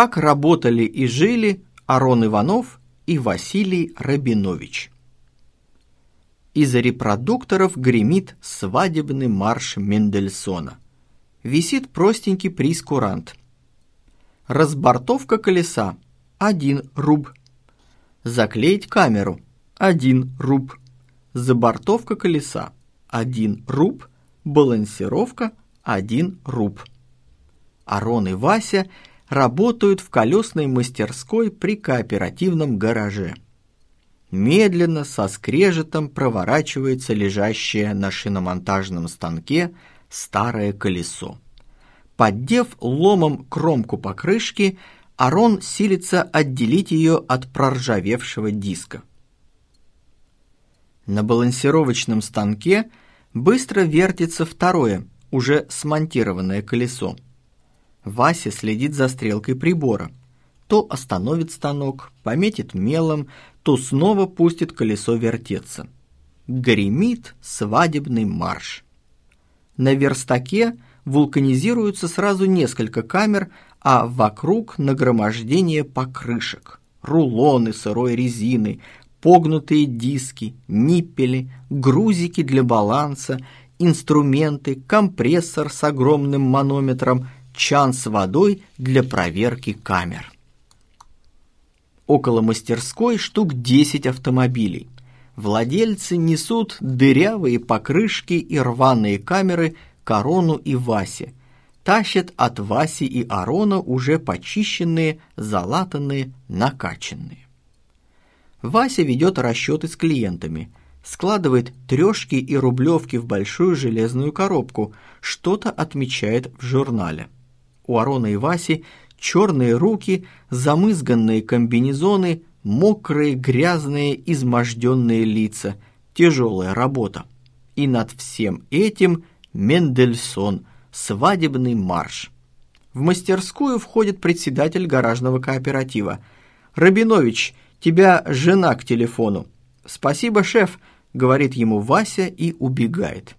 Как работали и жили Арон Иванов и Василий Рабинович. Из репродукторов гремит свадебный марш Мендельсона. Висит простенький прискурант. Разбортовка колеса – один руб. Заклеить камеру – один руб. Забортовка колеса – один руб. Балансировка – один руб. Арон и Вася работают в колесной мастерской при кооперативном гараже. Медленно, со скрежетом проворачивается лежащее на шиномонтажном станке старое колесо. Поддев ломом кромку покрышки, Арон силится отделить ее от проржавевшего диска. На балансировочном станке быстро вертится второе, уже смонтированное колесо. Вася следит за стрелкой прибора. То остановит станок, пометит мелом, то снова пустит колесо вертеться. Гремит свадебный марш. На верстаке вулканизируются сразу несколько камер, а вокруг нагромождение покрышек, рулоны сырой резины, погнутые диски, ниппели, грузики для баланса, инструменты, компрессор с огромным манометром, чан с водой для проверки камер. Около мастерской штук 10 автомобилей. Владельцы несут дырявые покрышки и рваные камеры Корону и Васе. Тащат от Васи и Арона уже почищенные, залатанные, накачанные. Вася ведет расчеты с клиентами, складывает трешки и рублевки в большую железную коробку, что-то отмечает в журнале. У Арона и Васи черные руки, замызганные комбинезоны, мокрые, грязные, изможденные лица. Тяжелая работа. И над всем этим Мендельсон, свадебный марш. В мастерскую входит председатель гаражного кооператива. «Рабинович, тебя жена к телефону». «Спасибо, шеф», — говорит ему Вася и убегает.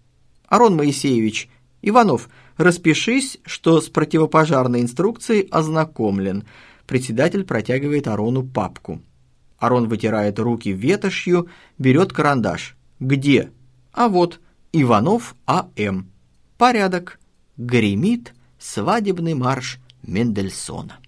«Арон Моисеевич, Иванов, распишись, что с противопожарной инструкцией ознакомлен. Председатель протягивает Арону папку. Арон вытирает руки ветошью, берет карандаш. Где? А вот, Иванов А.М. Порядок. Гремит свадебный марш Мендельсона.